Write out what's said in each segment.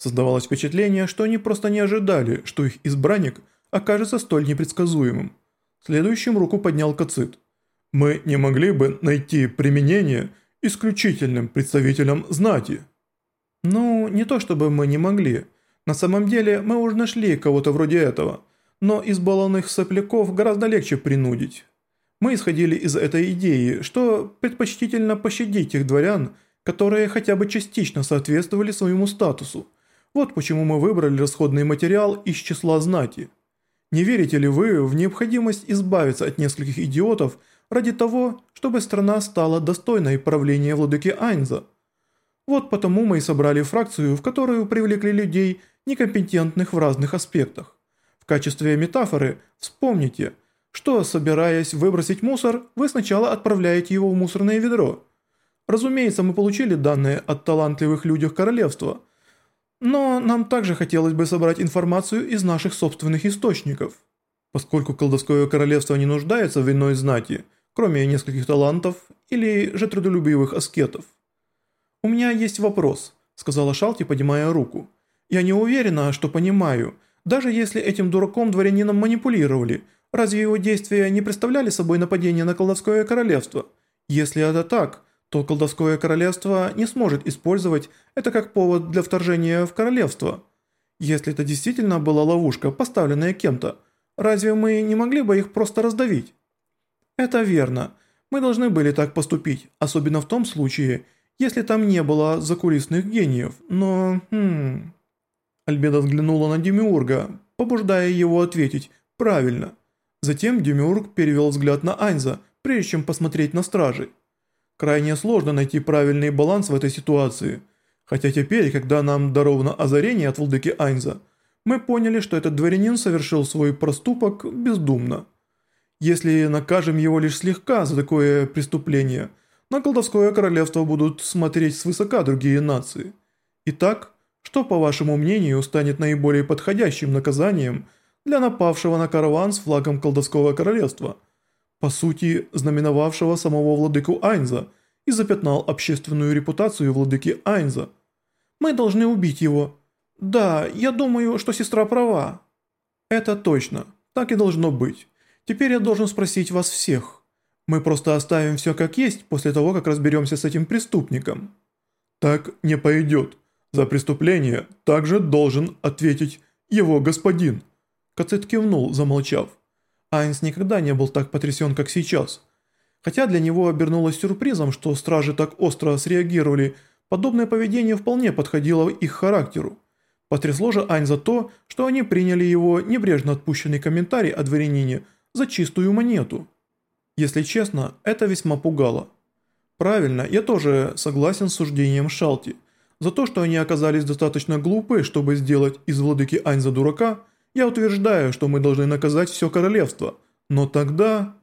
Создавалось впечатление, что они просто не ожидали, что их избранник окажется столь непредсказуемым. Следующим руку поднял Кацит. «Мы не могли бы найти применение исключительным представителям знати?» «Ну, не то чтобы мы не могли. На самом деле мы уже нашли кого-то вроде этого, но избалованных сопляков гораздо легче принудить. Мы исходили из этой идеи, что предпочтительно пощадить тех дворян, которые хотя бы частично соответствовали своему статусу. Вот почему мы выбрали расходный материал из числа знати. Не верите ли вы в необходимость избавиться от нескольких идиотов ради того, чтобы страна стала достойной правления владыки Айнза? Вот потому мы и собрали фракцию, в которую привлекли людей, некомпетентных в разных аспектах. В качестве метафоры вспомните, что, собираясь выбросить мусор, вы сначала отправляете его в мусорное ведро. Разумеется, мы получили данные от талантливых людях королевства – но нам также хотелось бы собрать информацию из наших собственных источников. Поскольку колдовское королевство не нуждается в иной знати, кроме нескольких талантов или же трудолюбивых аскетов. «У меня есть вопрос», – сказала Шалти, поднимая руку. «Я не уверена, что понимаю. Даже если этим дураком дворянином манипулировали, разве его действия не представляли собой нападение на колдовское королевство? Если это так, то колдовское королевство не сможет использовать это как повод для вторжения в королевство. Если это действительно была ловушка, поставленная кем-то, разве мы не могли бы их просто раздавить? Это верно. Мы должны были так поступить, особенно в том случае, если там не было закулисных гениев, но... Хм... Альбеда взглянула на Демиурга, побуждая его ответить «правильно». Затем Демиург перевел взгляд на Айнза, прежде чем посмотреть на стражей. Крайне сложно найти правильный баланс в этой ситуации. Хотя теперь, когда нам даровано озарение от владыки Айнза, мы поняли, что этот дворянин совершил свой проступок бездумно. Если накажем его лишь слегка за такое преступление, на колдовское королевство будут смотреть свысока другие нации. Итак, что, по вашему мнению, станет наиболее подходящим наказанием для напавшего на караван с флагом колдовского королевства – по сути знаменовавшего самого владыку Айнза, и запятнал общественную репутацию владыки Айнза. «Мы должны убить его». «Да, я думаю, что сестра права». «Это точно, так и должно быть. Теперь я должен спросить вас всех. Мы просто оставим все как есть после того, как разберемся с этим преступником». «Так не пойдет. За преступление также должен ответить его господин». Кацет кивнул, замолчав. Айнс никогда не был так потрясен, как сейчас. Хотя для него обернулось сюрпризом, что стражи так остро среагировали, подобное поведение вполне подходило их характеру. Потрясло же Ань за то, что они приняли его небрежно отпущенный комментарий о дворянине за чистую монету. Если честно, это весьма пугало. Правильно, я тоже согласен с суждением Шалти. За то, что они оказались достаточно глупы, чтобы сделать из владыки Ань за дурака – я утверждаю, что мы должны наказать все королевство, но тогда...»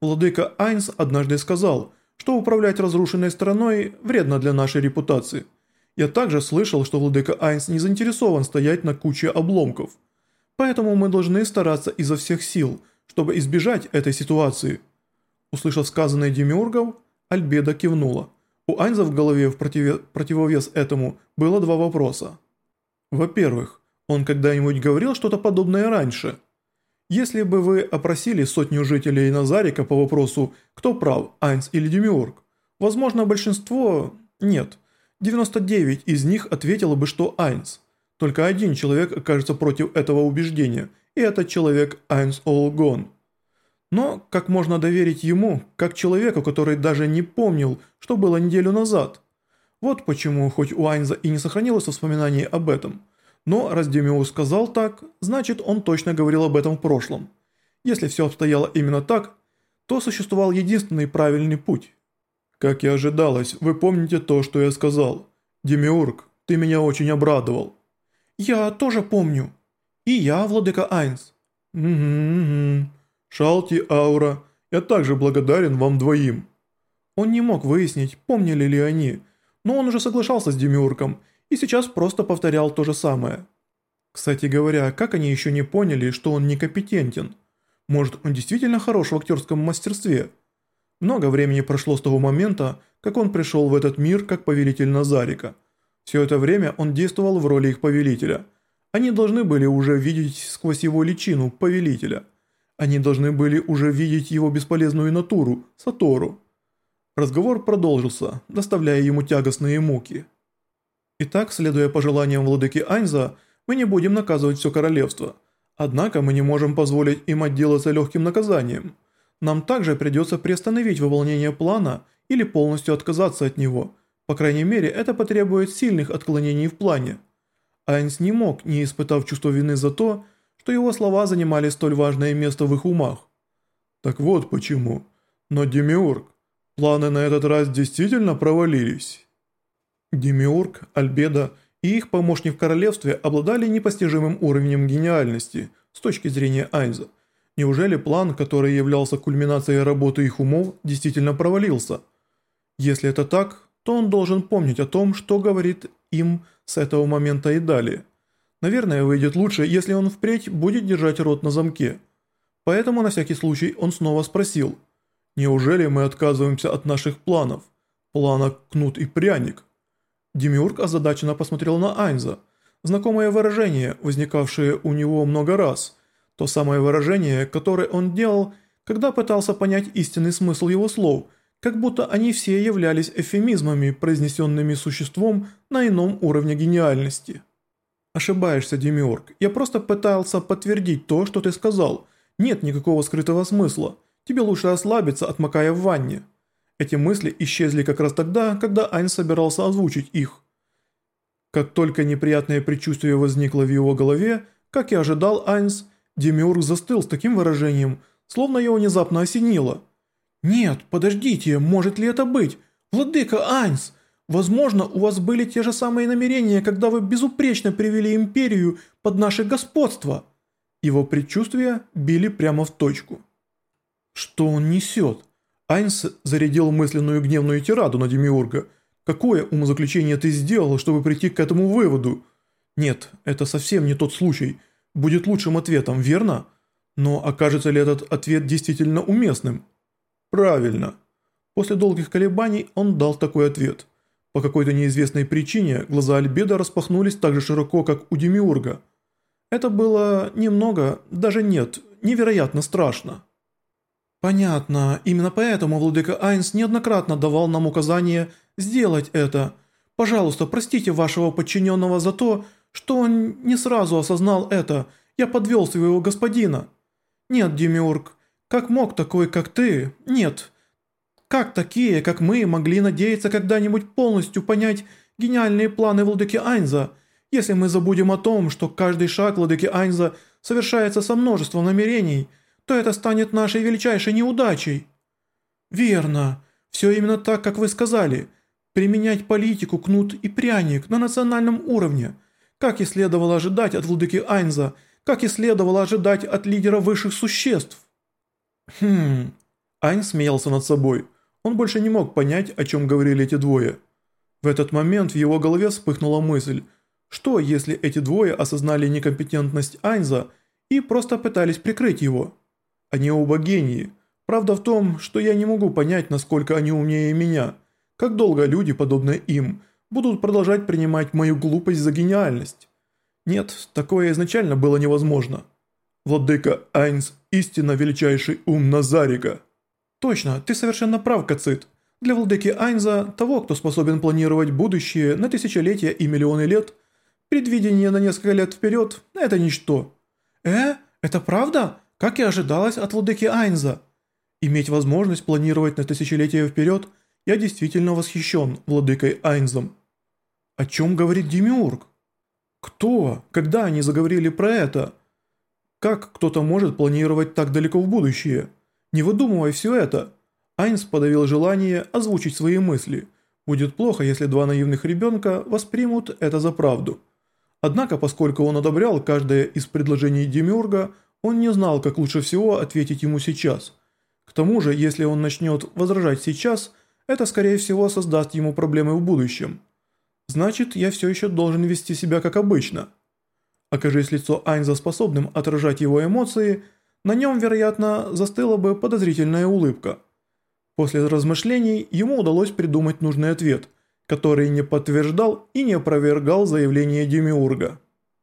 Владыка Айнс однажды сказал, что управлять разрушенной страной вредно для нашей репутации. Я также слышал, что владыка Айнс не заинтересован стоять на куче обломков. Поэтому мы должны стараться изо всех сил, чтобы избежать этой ситуации. Услышав сказанное Демиургов, Альбеда кивнула. У Айнза в голове в противовес этому было два вопроса. Во-первых, он когда-нибудь говорил что-то подобное раньше? Если бы вы опросили сотню жителей Назарика по вопросу «Кто прав, Айнс или Демиург?», возможно, большинство... нет, 99 из них ответило бы, что Айнс. Только один человек окажется против этого убеждения, и этот человек Айнс Олгон. Но как можно доверить ему, как человеку, который даже не помнил, что было неделю назад? Вот почему, хоть у Айнза и не сохранилось воспоминаний об этом – но раз Демиург сказал так, значит он точно говорил об этом в прошлом. Если все обстояло именно так, то существовал единственный правильный путь. Как и ожидалось, вы помните то, что я сказал. Демиург, ты меня очень обрадовал. Я тоже помню. И я, владыка Айнс. Угу, угу. Шалти, Аура, я также благодарен вам двоим. Он не мог выяснить, помнили ли они, но он уже соглашался с Демиургом и сейчас просто повторял то же самое. Кстати говоря, как они еще не поняли, что он некомпетентен? Может, он действительно хорош в актерском мастерстве? Много времени прошло с того момента, как он пришел в этот мир как повелитель Назарика. Все это время он действовал в роли их повелителя. Они должны были уже видеть сквозь его личину повелителя. Они должны были уже видеть его бесполезную натуру, Сатору. Разговор продолжился, доставляя ему тягостные муки. Итак, следуя пожеланиям владыки Аньза, мы не будем наказывать все королевство. Однако мы не можем позволить им отделаться легким наказанием. Нам также придется приостановить выполнение плана или полностью отказаться от него. По крайней мере, это потребует сильных отклонений в плане. Айнс не мог, не испытав чувство вины за то, что его слова занимали столь важное место в их умах. Так вот почему. Но Демиург, планы на этот раз действительно провалились. Демиург, Альбеда и их помощник в королевстве обладали непостижимым уровнем гениальности с точки зрения Айнза. Неужели план, который являлся кульминацией работы их умов, действительно провалился? Если это так, то он должен помнить о том, что говорит им с этого момента и далее. Наверное, выйдет лучше, если он впредь будет держать рот на замке. Поэтому на всякий случай он снова спросил, «Неужели мы отказываемся от наших планов? Плана кнут и пряник?» Демиург озадаченно посмотрел на Айнза. Знакомое выражение, возникавшее у него много раз. То самое выражение, которое он делал, когда пытался понять истинный смысл его слов, как будто они все являлись эвфемизмами, произнесенными существом на ином уровне гениальности. «Ошибаешься, Демиург. Я просто пытался подтвердить то, что ты сказал. Нет никакого скрытого смысла. Тебе лучше ослабиться, отмокая в ванне». Эти мысли исчезли как раз тогда, когда Айн собирался озвучить их. Как только неприятное предчувствие возникло в его голове, как и ожидал Айнс, Демиург застыл с таким выражением, словно его внезапно осенило. «Нет, подождите, может ли это быть? Владыка Айнс, возможно, у вас были те же самые намерения, когда вы безупречно привели империю под наше господство». Его предчувствия били прямо в точку. «Что он несет?» Айнс зарядил мысленную гневную тираду на Демиурга. «Какое умозаключение ты сделал, чтобы прийти к этому выводу?» «Нет, это совсем не тот случай. Будет лучшим ответом, верно? Но окажется ли этот ответ действительно уместным?» «Правильно». После долгих колебаний он дал такой ответ. По какой-то неизвестной причине глаза Альбеда распахнулись так же широко, как у Демиурга. Это было немного, даже нет, невероятно страшно. «Понятно. Именно поэтому владыка Айнс неоднократно давал нам указание сделать это. Пожалуйста, простите вашего подчиненного за то, что он не сразу осознал это. Я подвел своего господина». «Нет, Демиург, как мог такой, как ты? Нет. Как такие, как мы, могли надеяться когда-нибудь полностью понять гениальные планы владыки Айнза, если мы забудем о том, что каждый шаг владыки Айнза совершается со множеством намерений – то это станет нашей величайшей неудачей». «Верно. Все именно так, как вы сказали. Применять политику, кнут и пряник на национальном уровне, как и следовало ожидать от владыки Айнза, как и следовало ожидать от лидера высших существ». «Хм...» Айн смеялся над собой. Он больше не мог понять, о чем говорили эти двое. В этот момент в его голове вспыхнула мысль, что если эти двое осознали некомпетентность Айнза и просто пытались прикрыть его. Они оба гении. Правда в том, что я не могу понять, насколько они умнее меня. Как долго люди, подобные им, будут продолжать принимать мою глупость за гениальность? Нет, такое изначально было невозможно. Владыка Айнс – истинно величайший ум Назарика. Точно, ты совершенно прав, Кацит. Для владыки Айнза, того, кто способен планировать будущее на тысячелетия и миллионы лет, предвидение на несколько лет вперед – это ничто. Э, это правда? Как и ожидалось от владыки Айнза. Иметь возможность планировать на тысячелетия вперед, я действительно восхищен владыкой Айнзом. О чем говорит Демиург? Кто? Когда они заговорили про это? Как кто-то может планировать так далеко в будущее? Не выдумывай все это. Айнс подавил желание озвучить свои мысли. Будет плохо, если два наивных ребенка воспримут это за правду. Однако, поскольку он одобрял каждое из предложений Демиурга, он не знал, как лучше всего ответить ему сейчас. К тому же, если он начнет возражать сейчас, это скорее всего создаст ему проблемы в будущем. Значит, я все еще должен вести себя как обычно. Окажись лицо Айнза способным отражать его эмоции, на нем, вероятно, застыла бы подозрительная улыбка. После размышлений ему удалось придумать нужный ответ, который не подтверждал и не опровергал заявление Демиурга.